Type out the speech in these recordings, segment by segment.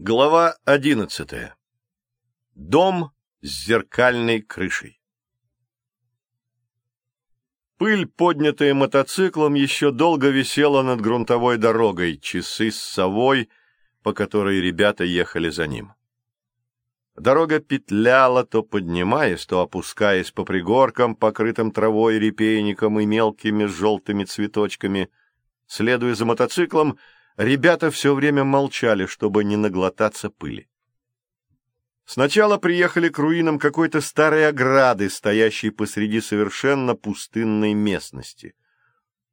Глава одиннадцатая. Дом с зеркальной крышей. Пыль, поднятая мотоциклом, еще долго висела над грунтовой дорогой, часы с совой, по которой ребята ехали за ним. Дорога петляла, то поднимаясь, то опускаясь по пригоркам, покрытым травой, репейником и мелкими желтыми цветочками. Следуя за мотоциклом, Ребята все время молчали, чтобы не наглотаться пыли. Сначала приехали к руинам какой-то старой ограды, стоящей посреди совершенно пустынной местности.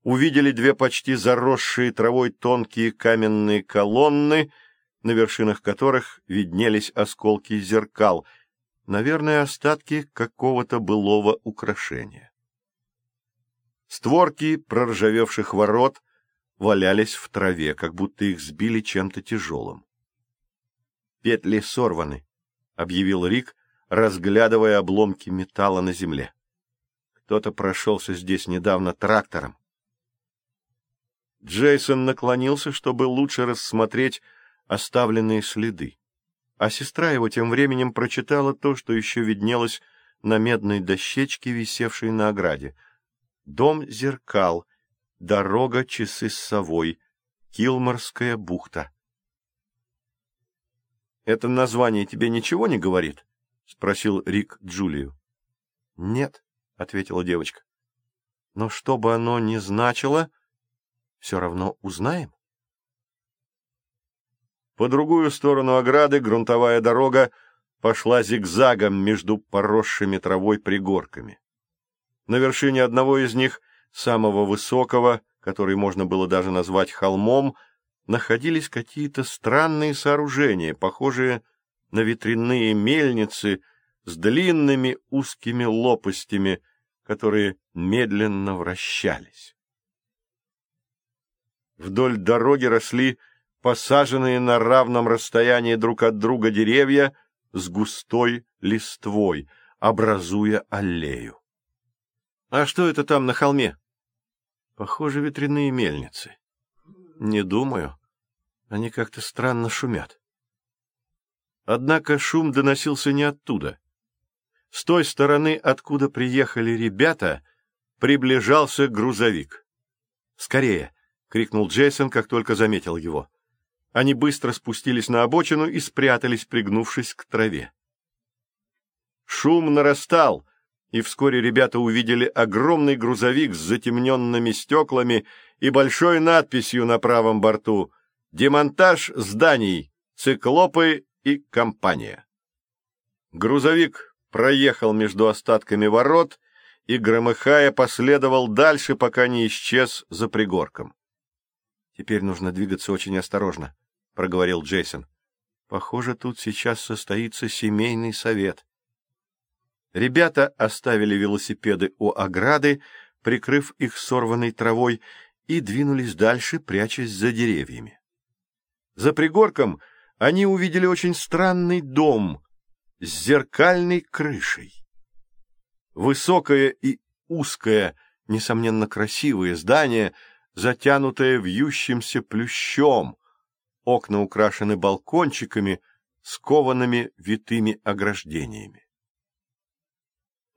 Увидели две почти заросшие травой тонкие каменные колонны, на вершинах которых виднелись осколки зеркал, наверное, остатки какого-то былого украшения. Створки проржавевших ворот валялись в траве, как будто их сбили чем-то тяжелым. «Петли сорваны», — объявил Рик, разглядывая обломки металла на земле. «Кто-то прошелся здесь недавно трактором». Джейсон наклонился, чтобы лучше рассмотреть оставленные следы. А сестра его тем временем прочитала то, что еще виднелось на медной дощечке, висевшей на ограде. «Дом зеркал», Дорога часы с совой. Килморская бухта. «Это название тебе ничего не говорит?» — спросил Рик Джулию. «Нет», — ответила девочка. «Но что бы оно ни значило, все равно узнаем». По другую сторону ограды грунтовая дорога пошла зигзагом между поросшими травой пригорками. На вершине одного из них — самого высокого, который можно было даже назвать холмом, находились какие-то странные сооружения, похожие на ветряные мельницы с длинными узкими лопастями, которые медленно вращались. Вдоль дороги росли посаженные на равном расстоянии друг от друга деревья с густой листвой, образуя аллею. — А что это там на холме? Похоже, ветряные мельницы. Не думаю. Они как-то странно шумят. Однако шум доносился не оттуда. С той стороны, откуда приехали ребята, приближался грузовик. «Скорее!» — крикнул Джейсон, как только заметил его. Они быстро спустились на обочину и спрятались, пригнувшись к траве. Шум нарастал, и вскоре ребята увидели огромный грузовик с затемненными стеклами и большой надписью на правом борту «Демонтаж зданий, циклопы и компания». Грузовик проехал между остатками ворот и, громыхая, последовал дальше, пока не исчез за пригорком. «Теперь нужно двигаться очень осторожно», — проговорил Джейсон. «Похоже, тут сейчас состоится семейный совет». Ребята оставили велосипеды у ограды, прикрыв их сорванной травой, и двинулись дальше, прячась за деревьями. За пригорком они увидели очень странный дом с зеркальной крышей. Высокое и узкое, несомненно красивое здание, затянутое вьющимся плющом, окна украшены балкончиками, скованными витыми ограждениями.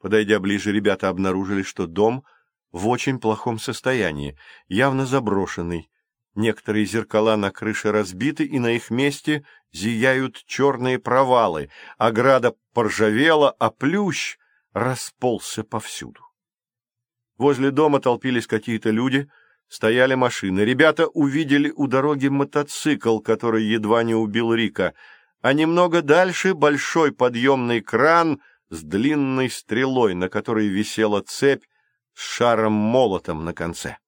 Подойдя ближе, ребята обнаружили, что дом в очень плохом состоянии, явно заброшенный. Некоторые зеркала на крыше разбиты, и на их месте зияют черные провалы, ограда поржавела, а плющ расползся повсюду. Возле дома толпились какие-то люди, стояли машины. Ребята увидели у дороги мотоцикл, который едва не убил Рика, а немного дальше большой подъемный кран — с длинной стрелой, на которой висела цепь с шаром-молотом на конце.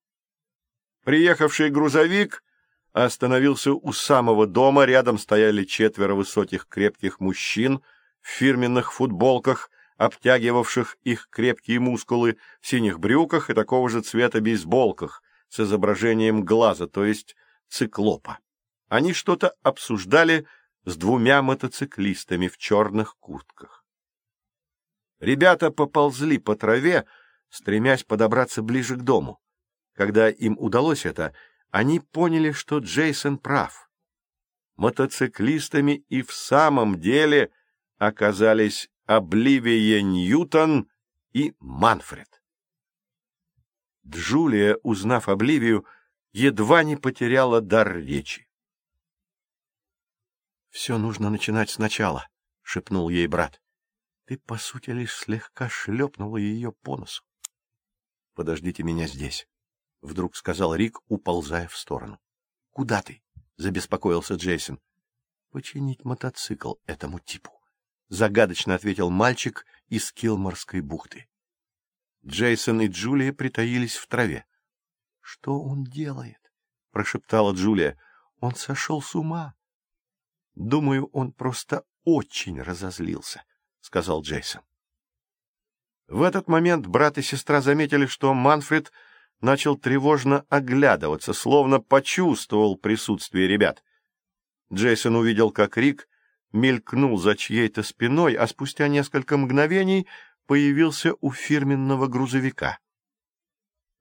Приехавший грузовик остановился у самого дома, рядом стояли четверо высоких крепких мужчин в фирменных футболках, обтягивавших их крепкие мускулы, в синих брюках и такого же цвета бейсболках с изображением глаза, то есть циклопа. Они что-то обсуждали с двумя мотоциклистами в черных куртках. Ребята поползли по траве, стремясь подобраться ближе к дому. Когда им удалось это, они поняли, что Джейсон прав. мотоциклистами и в самом деле оказались Обливия Ньютон и Манфред. Джулия, узнав Обливию, едва не потеряла дар речи. — Все нужно начинать сначала, — шепнул ей брат. — Ты, по сути, лишь слегка шлепнула ее по носу. — Подождите меня здесь, — вдруг сказал Рик, уползая в сторону. — Куда ты? — забеспокоился Джейсон. — Починить мотоцикл этому типу, — загадочно ответил мальчик из Килморской бухты. Джейсон и Джулия притаились в траве. — Что он делает? — прошептала Джулия. — Он сошел с ума. — Думаю, он просто очень разозлился, — сказал Джейсон. В этот момент брат и сестра заметили, что Манфред начал тревожно оглядываться, словно почувствовал присутствие ребят. Джейсон увидел, как Рик мелькнул за чьей-то спиной, а спустя несколько мгновений появился у фирменного грузовика.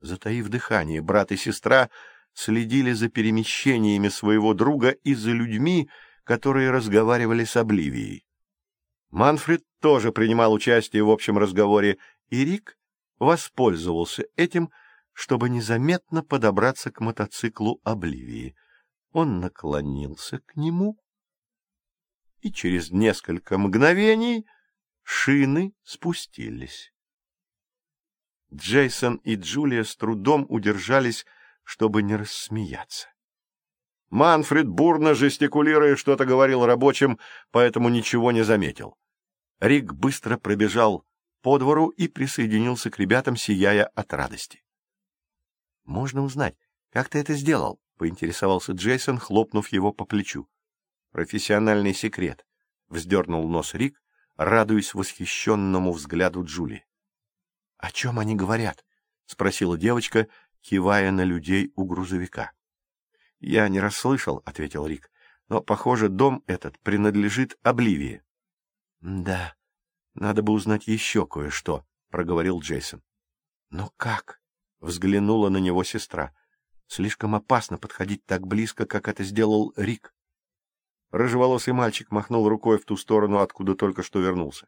Затаив дыхание, брат и сестра следили за перемещениями своего друга и за людьми, которые разговаривали с Обливией. Манфред тоже принимал участие в общем разговоре, и Рик воспользовался этим, чтобы незаметно подобраться к мотоциклу Обливии. Он наклонился к нему, и через несколько мгновений Шины спустились. Джейсон и Джулия с трудом удержались, чтобы не рассмеяться. Манфред, бурно жестикулируя, что-то говорил рабочим, поэтому ничего не заметил. Рик быстро пробежал по двору и присоединился к ребятам, сияя от радости. — Можно узнать, как ты это сделал? — поинтересовался Джейсон, хлопнув его по плечу. — Профессиональный секрет, — вздернул нос Рик, радуясь восхищенному взгляду Джули. — О чем они говорят? — спросила девочка, кивая на людей у грузовика. — Я не расслышал, — ответил Рик, — но, похоже, дом этот принадлежит Обливии. — Да, надо бы узнать еще кое-что, — проговорил Джейсон. — Но как? — взглянула на него сестра. — Слишком опасно подходить так близко, как это сделал Рик. Рыжеволосый мальчик махнул рукой в ту сторону, откуда только что вернулся.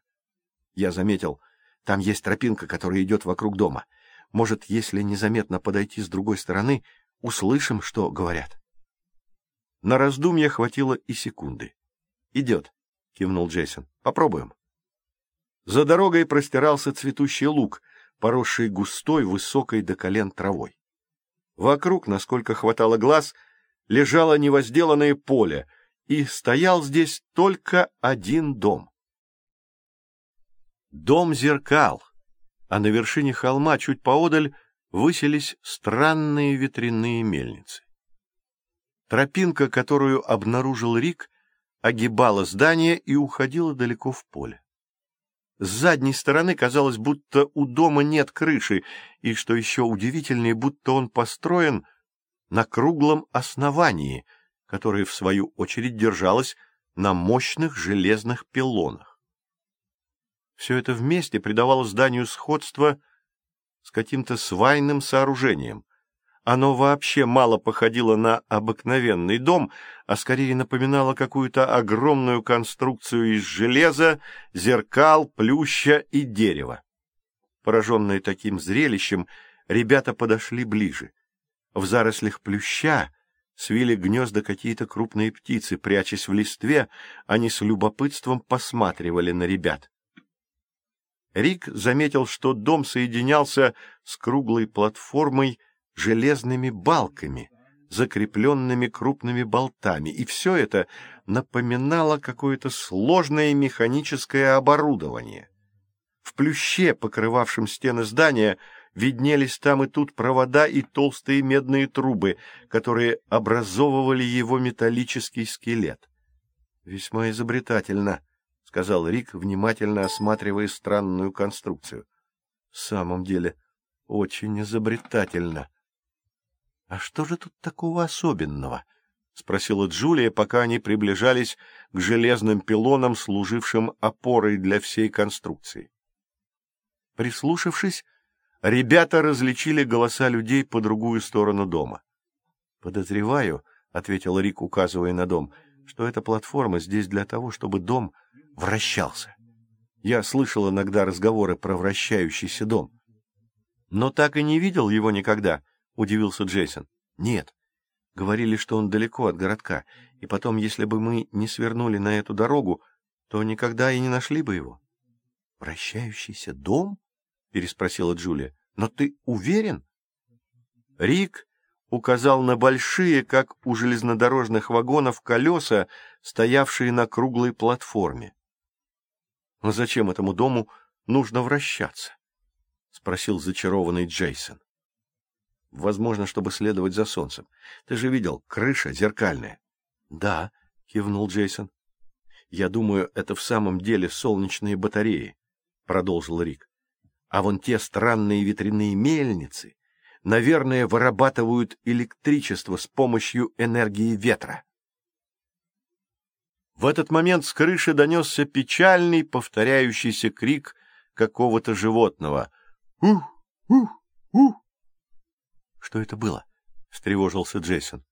Я заметил, там есть тропинка, которая идет вокруг дома. Может, если незаметно подойти с другой стороны, услышим, что говорят. На раздумье хватило и секунды. — Идет, — кивнул Джейсон. — Попробуем. За дорогой простирался цветущий луг, поросший густой, высокой до колен травой. Вокруг, насколько хватало глаз, лежало невозделанное поле — и стоял здесь только один дом. Дом зеркал, а на вершине холма чуть поодаль высились странные ветряные мельницы. Тропинка, которую обнаружил Рик, огибала здание и уходила далеко в поле. С задней стороны казалось, будто у дома нет крыши, и, что еще удивительнее, будто он построен на круглом основании — которая, в свою очередь, держалась на мощных железных пилонах. Все это вместе придавало зданию сходство с каким-то свайным сооружением. Оно вообще мало походило на обыкновенный дом, а скорее напоминало какую-то огромную конструкцию из железа, зеркал, плюща и дерева. Пораженные таким зрелищем, ребята подошли ближе. В зарослях плюща свили гнезда какие-то крупные птицы, прячась в листве, они с любопытством посматривали на ребят. Рик заметил, что дом соединялся с круглой платформой железными балками, закрепленными крупными болтами, и все это напоминало какое-то сложное механическое оборудование. В плюще, покрывавшем стены здания, виднелись там и тут провода и толстые медные трубы, которые образовывали его металлический скелет. — Весьма изобретательно, — сказал Рик, внимательно осматривая странную конструкцию. — В самом деле, очень изобретательно. — А что же тут такого особенного? — спросила Джулия, пока они приближались к железным пилонам, служившим опорой для всей конструкции. Прислушавшись, Ребята различили голоса людей по другую сторону дома. — Подозреваю, — ответил Рик, указывая на дом, — что эта платформа здесь для того, чтобы дом вращался. Я слышал иногда разговоры про вращающийся дом. Но так и не видел его никогда, — удивился Джейсон. Нет. Говорили, что он далеко от городка, и потом, если бы мы не свернули на эту дорогу, то никогда и не нашли бы его. — Вращающийся дом? — переспросила Джулия. — Но ты уверен? Рик указал на большие, как у железнодорожных вагонов, колеса, стоявшие на круглой платформе. — Но зачем этому дому нужно вращаться? — спросил зачарованный Джейсон. — Возможно, чтобы следовать за солнцем. Ты же видел, крыша зеркальная. — Да, — кивнул Джейсон. — Я думаю, это в самом деле солнечные батареи, — продолжил Рик. — А вон те странные ветряные мельницы наверное, вырабатывают электричество с помощью энергии ветра. В этот момент с крыши донесся печальный, повторяющийся крик какого-то животного. «Ух! Ух! Ух!» «Что это было?» — встревожился Джейсон.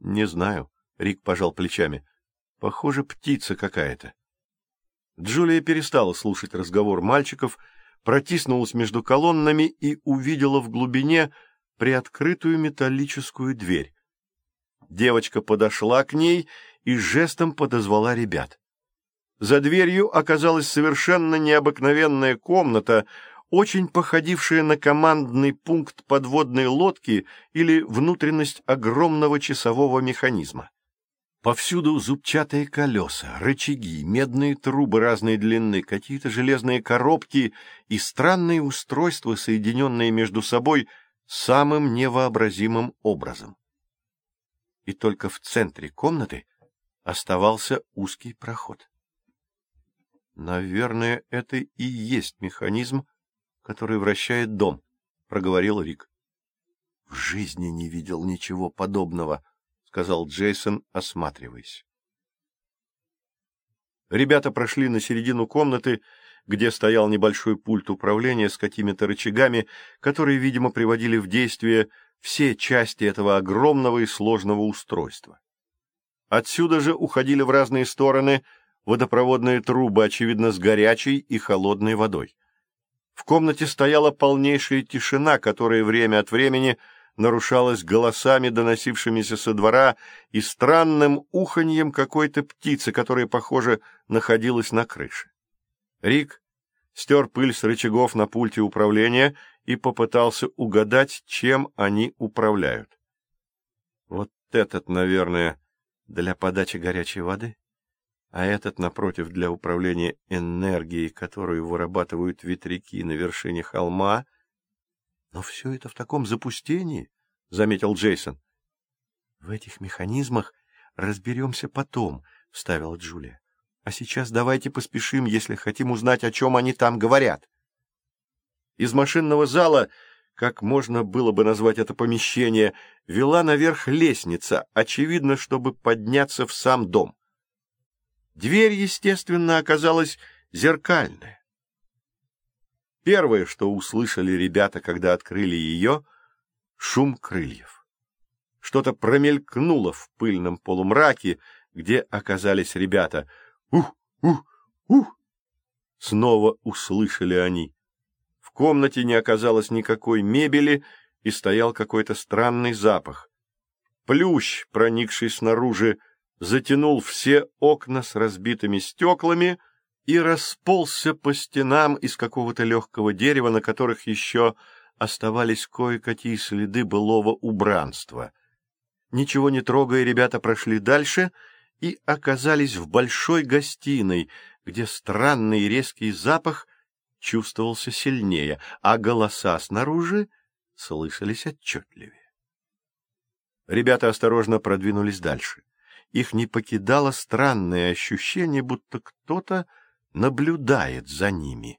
«Не знаю», — Рик пожал плечами. «Похоже, птица какая-то». Джулия перестала слушать разговор мальчиков, — протиснулась между колоннами и увидела в глубине приоткрытую металлическую дверь. Девочка подошла к ней и жестом подозвала ребят. За дверью оказалась совершенно необыкновенная комната, очень походившая на командный пункт подводной лодки или внутренность огромного часового механизма. Повсюду зубчатые колеса, рычаги, медные трубы разной длины, какие-то железные коробки и странные устройства, соединенные между собой самым невообразимым образом. И только в центре комнаты оставался узкий проход. «Наверное, это и есть механизм, который вращает дом», — проговорил Рик. «В жизни не видел ничего подобного», сказал Джейсон, осматриваясь. Ребята прошли на середину комнаты, где стоял небольшой пульт управления с какими-то рычагами, которые, видимо, приводили в действие все части этого огромного и сложного устройства. Отсюда же уходили в разные стороны водопроводные трубы, очевидно, с горячей и холодной водой. В комнате стояла полнейшая тишина, которая время от времени — нарушалось голосами, доносившимися со двора, и странным уханьем какой-то птицы, которая, похоже, находилась на крыше. Рик стер пыль с рычагов на пульте управления и попытался угадать, чем они управляют. Вот этот, наверное, для подачи горячей воды, а этот, напротив, для управления энергией, которую вырабатывают ветряки на вершине холма — но все это в таком запустении, — заметил Джейсон. — В этих механизмах разберемся потом, — вставила Джулия. — А сейчас давайте поспешим, если хотим узнать, о чем они там говорят. Из машинного зала, как можно было бы назвать это помещение, вела наверх лестница, очевидно, чтобы подняться в сам дом. Дверь, естественно, оказалась зеркальная. Первое, что услышали ребята, когда открыли ее — шум крыльев. Что-то промелькнуло в пыльном полумраке, где оказались ребята. «Ух! Ух! Ух!» Снова услышали они. В комнате не оказалось никакой мебели, и стоял какой-то странный запах. Плющ, проникший снаружи, затянул все окна с разбитыми стеклами — и расползся по стенам из какого-то легкого дерева, на которых еще оставались кое-какие следы былого убранства. Ничего не трогая, ребята прошли дальше и оказались в большой гостиной, где странный резкий запах чувствовался сильнее, а голоса снаружи слышались отчетливее. Ребята осторожно продвинулись дальше. Их не покидало странное ощущение, будто кто-то наблюдает за ними.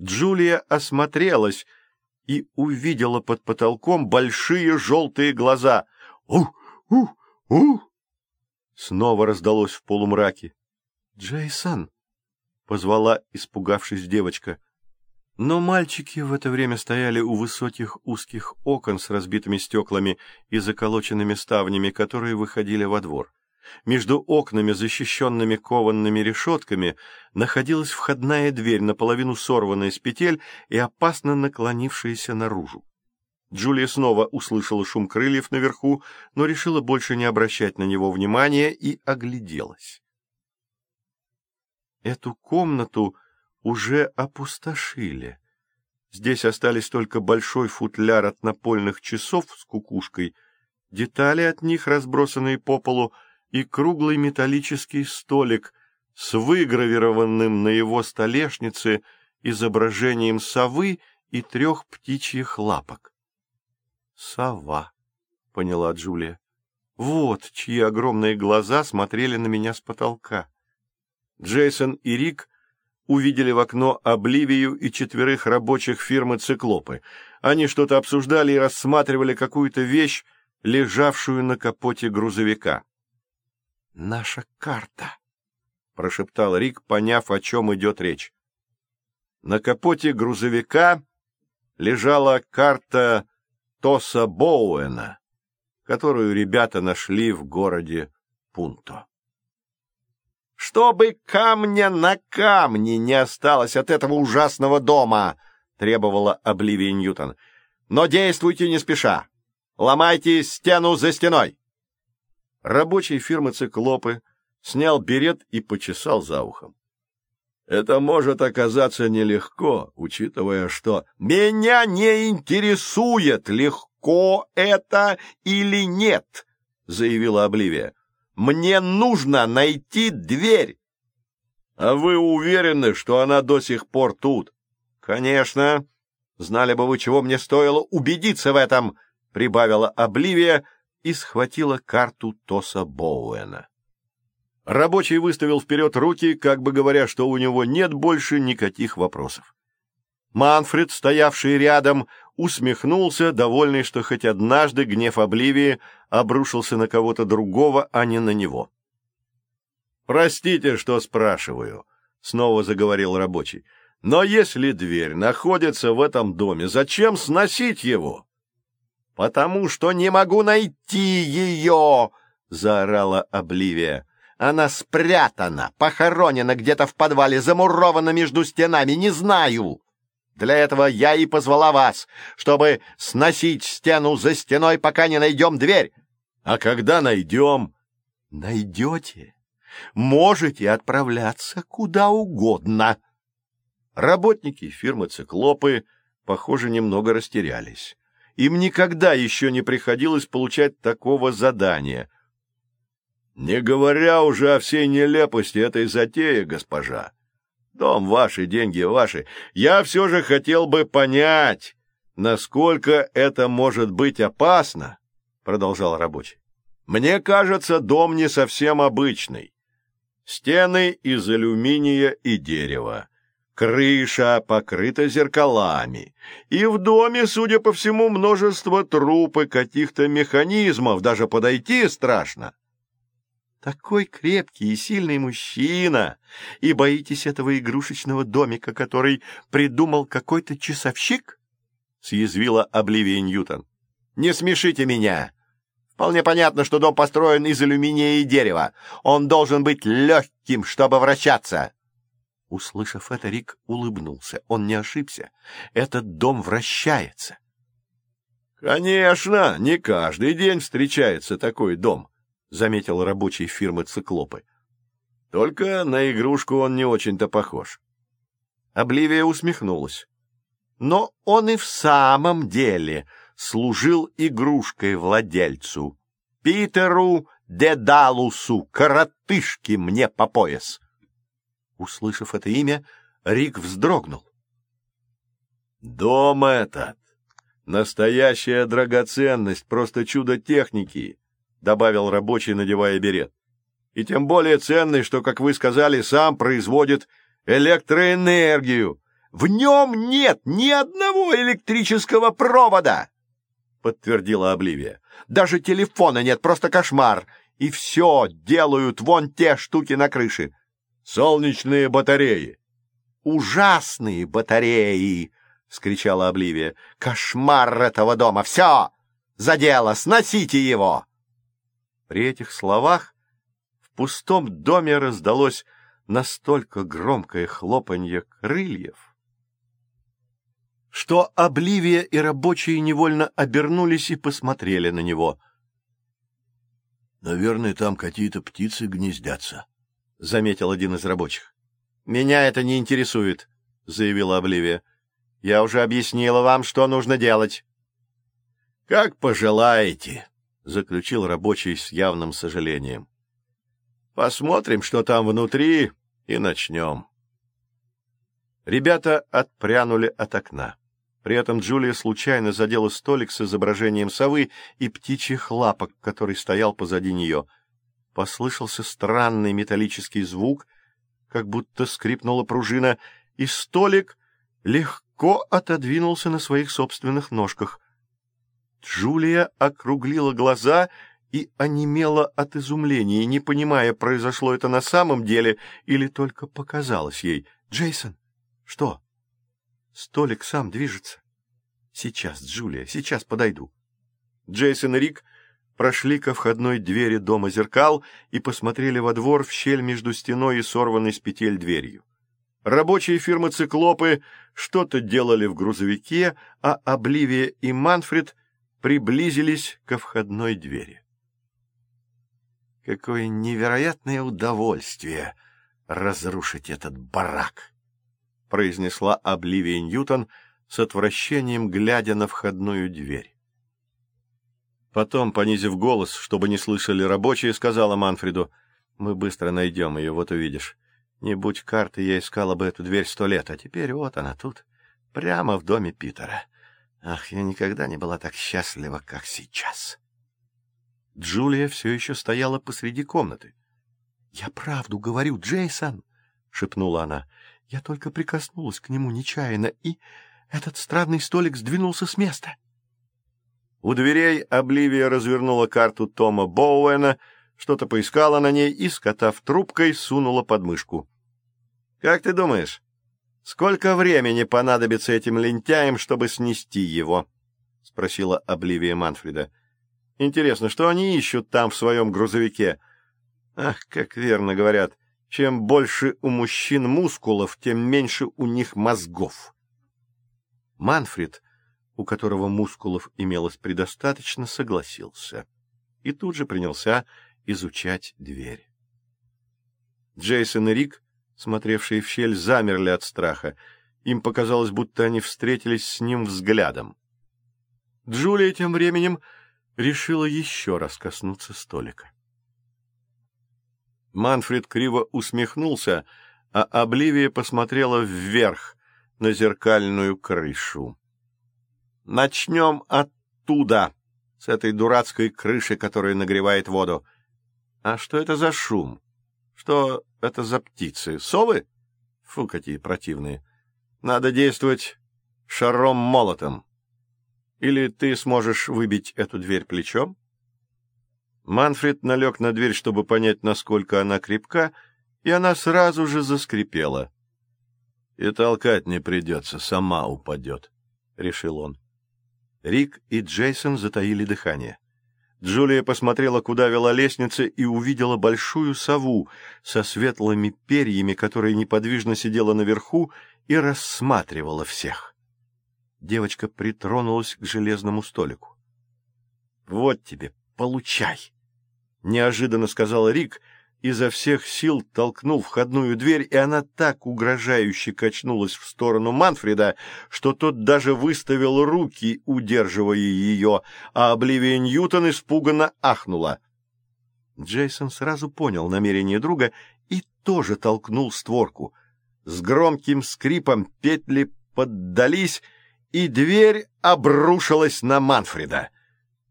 Джулия осмотрелась и увидела под потолком большие желтые глаза. «Ух! Ух! Ух!» Снова раздалось в полумраке. «Джейсон!» — позвала, испугавшись девочка. Но мальчики в это время стояли у высоких узких окон с разбитыми стеклами и заколоченными ставнями, которые выходили во двор. Между окнами, защищенными кованными решетками, находилась входная дверь, наполовину сорванная с петель и опасно наклонившаяся наружу. Джулия снова услышала шум крыльев наверху, но решила больше не обращать на него внимания и огляделась. Эту комнату уже опустошили. Здесь остались только большой футляр от напольных часов с кукушкой, детали от них, разбросанные по полу, и круглый металлический столик с выгравированным на его столешнице изображением совы и трех птичьих лапок. «Сова», — поняла Джулия. «Вот чьи огромные глаза смотрели на меня с потолка». Джейсон и Рик увидели в окно Обливию и четверых рабочих фирмы «Циклопы». Они что-то обсуждали и рассматривали какую-то вещь, лежавшую на капоте грузовика. «Наша карта», — прошептал Рик, поняв, о чем идет речь. На капоте грузовика лежала карта Тоса Боуэна, которую ребята нашли в городе Пунто. «Чтобы камня на камне не осталось от этого ужасного дома!» — требовала Обливия Ньютон. «Но действуйте не спеша. Ломайте стену за стеной!» Рабочий фирмы «Циклопы» снял берет и почесал за ухом. Это может оказаться нелегко, учитывая, что «Меня не интересует, легко это или нет», — заявила Обливия. «Мне нужно найти дверь». «А вы уверены, что она до сих пор тут?» «Конечно. Знали бы вы, чего мне стоило убедиться в этом», — прибавила Обливия и схватила карту Тоса Боуэна. Рабочий выставил вперед руки, как бы говоря, что у него нет больше никаких вопросов. Манфред, стоявший рядом, усмехнулся, довольный, что хоть однажды гнев Обливии обрушился на кого-то другого, а не на него. «Простите, что спрашиваю», — снова заговорил рабочий, — «но если дверь находится в этом доме, зачем сносить его?» «Потому что не могу найти ее!» — заорала Обливия. Она спрятана, похоронена где-то в подвале, замурована между стенами, не знаю. Для этого я и позвала вас, чтобы сносить стену за стеной, пока не найдем дверь. А когда найдем? Найдете. Можете отправляться куда угодно. Работники фирмы «Циклопы», похоже, немного растерялись. Им никогда еще не приходилось получать такого задания — не говоря уже о всей нелепости этой затеи, госпожа. Дом ваши, деньги ваши. Я все же хотел бы понять, насколько это может быть опасно, — продолжал рабочий. Мне кажется, дом не совсем обычный. Стены из алюминия и дерева. Крыша покрыта зеркалами. И в доме, судя по всему, множество труп и каких-то механизмов. Даже подойти страшно. Такой крепкий и сильный мужчина, и боитесь этого игрушечного домика, который придумал какой-то часовщик? — съязвила Обливия Ньютон. — Не смешите меня! Вполне понятно, что дом построен из алюминия и дерева. Он должен быть легким, чтобы вращаться. Услышав это, Рик улыбнулся. Он не ошибся. Этот дом вращается. — Конечно, не каждый день встречается такой дом, — заметил рабочий фирмы «Циклопы». «Только на игрушку он не очень-то похож». Обливия усмехнулась. «Но он и в самом деле служил игрушкой владельцу. Питеру Дедалусу, коротышке мне по пояс». Услышав это имя, Рик вздрогнул. «Дом этот! Настоящая драгоценность, просто чудо техники!» — добавил рабочий, надевая берет. «И тем более ценный, что, как вы сказали, сам производит электроэнергию. В нем нет ни одного электрического провода!» — подтвердила Обливия. «Даже телефона нет, просто кошмар. И все делают вон те штуки на крыше. Солнечные батареи». «Ужасные батареи!» — скричала Обливия. «Кошмар этого дома! Все! За дело! Сносите его!» При этих словах пустом доме раздалось настолько громкое хлопанье крыльев, что Обливия и рабочие невольно обернулись и посмотрели на него. — Наверное, там какие-то птицы гнездятся, — заметил один из рабочих. — Меня это не интересует, — заявила Обливия. — Я уже объяснила вам, что нужно делать. — Как пожелаете, — заключил рабочий с явным сожалением. — Посмотрим, что там внутри, и начнем. Ребята отпрянули от окна. При этом Джулия случайно задела столик с изображением совы и птичьих лапок, который стоял позади нее. Послышался странный металлический звук, как будто скрипнула пружина, и столик легко отодвинулся на своих собственных ножках. Джулия округлила глаза и онемела от изумления, не понимая, произошло это на самом деле или только показалось ей. «Джейсон!» Что? Столик сам движется. Сейчас, Джулия, сейчас подойду. Джейсон и Рик прошли ко входной двери дома зеркал и посмотрели во двор в щель между стеной и сорванной с петель дверью. Рабочие фирмы «Циклопы» что-то делали в грузовике, а Обливия и Манфред приблизились ко входной двери. Какое невероятное удовольствие разрушить этот барак! — произнесла Обливия Ньютон с отвращением, глядя на входную дверь. Потом, понизив голос, чтобы не слышали рабочие, сказала Манфреду, «Мы быстро найдем ее, вот увидишь. Не будь карты, я искала бы эту дверь сто лет, а теперь вот она тут, прямо в доме Питера. Ах, я никогда не была так счастлива, как сейчас». Джулия все еще стояла посреди комнаты. «Я правду говорю, Джейсон!» — шепнула она. Я только прикоснулась к нему нечаянно, и этот странный столик сдвинулся с места. У дверей Обливия развернула карту Тома Боуэна, что-то поискала на ней и, скотав трубкой, сунула под мышку. — Как ты думаешь, сколько времени понадобится этим лентяям, чтобы снести его? — спросила Обливия Манфреда. — Интересно, что они ищут там в своем грузовике? Ах, как верно говорят — чем больше у мужчин мускулов, тем меньше у них мозгов. Манфред, у которого мускулов имелось предостаточно, согласился и тут же принялся изучать дверь. Джейсон и Рик, смотревшие в щель, замерли от страха. Им показалось, будто они встретились с ним взглядом. Джулия тем временем решила еще раз коснуться столика. Манфред криво усмехнулся, а Обливия посмотрела вверх на зеркальную крышу. «Начнем оттуда, с этой дурацкой крыши, которая нагревает воду. А что это за шум? Что это за птицы? Совы? Фу, какие противные. Надо действовать шаром-молотом. Или ты сможешь выбить эту дверь плечом?» Манфред налег на дверь, чтобы понять, насколько она крепка, и она сразу же заскрипела. — И толкать не придется, сама упадет, — решил он. Рик и Джейсон затаили дыхание. Джулия посмотрела, куда вела лестница, и увидела большую сову со светлыми перьями, которая неподвижно сидела наверху и рассматривала всех. Девочка притронулась к железному столику. — Вот тебе, получай! — неожиданно сказал Рик, изо всех сил толкнул входную дверь, и она так угрожающе качнулась в сторону Манфреда, что тот даже выставил руки, удерживая ее, а Обливия Ньютон испуганно ахнула. Джейсон сразу понял намерение друга и тоже толкнул створку. С громким скрипом петли поддались, и дверь обрушилась на Манфреда.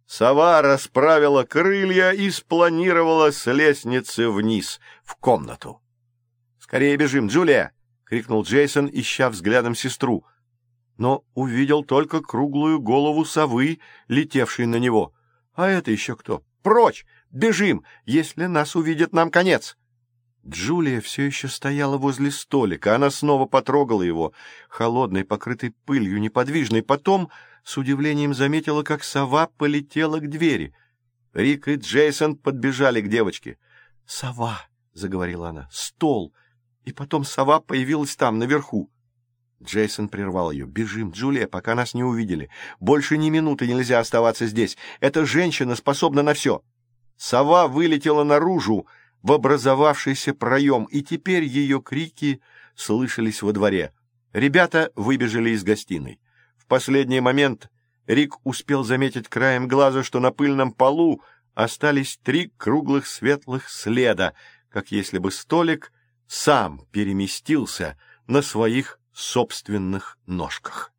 Сова расправила крылья и спланировала с лестницы вниз, в комнату. — Скорее бежим, Джулия! — крикнул Джейсон, ища взглядом сестру. Но увидел только круглую голову совы, летевшей на него. — А это еще кто? Прочь! Бежим! Если нас увидят, нам конец! Джулия все еще стояла возле столика. Она снова потрогала его, холодный, покрытый пылью, неподвижный. Потом с удивлением заметила, как сова полетела к двери. Рик и Джейсон подбежали к девочке. «Сова!» — заговорила она. «Стол!» И потом сова появилась там, наверху. Джейсон прервал ее. «Бежим, Джулия, пока нас не увидели. Больше ни минуты нельзя оставаться здесь. Эта женщина способна на все». Сова вылетела наружу в образовавшийся проем, и теперь ее крики слышались во дворе. Ребята выбежали из гостиной. В последний момент Рик успел заметить краем глаза, что на пыльном полу остались три круглых светлых следа, как если бы столик сам переместился на своих собственных ножках.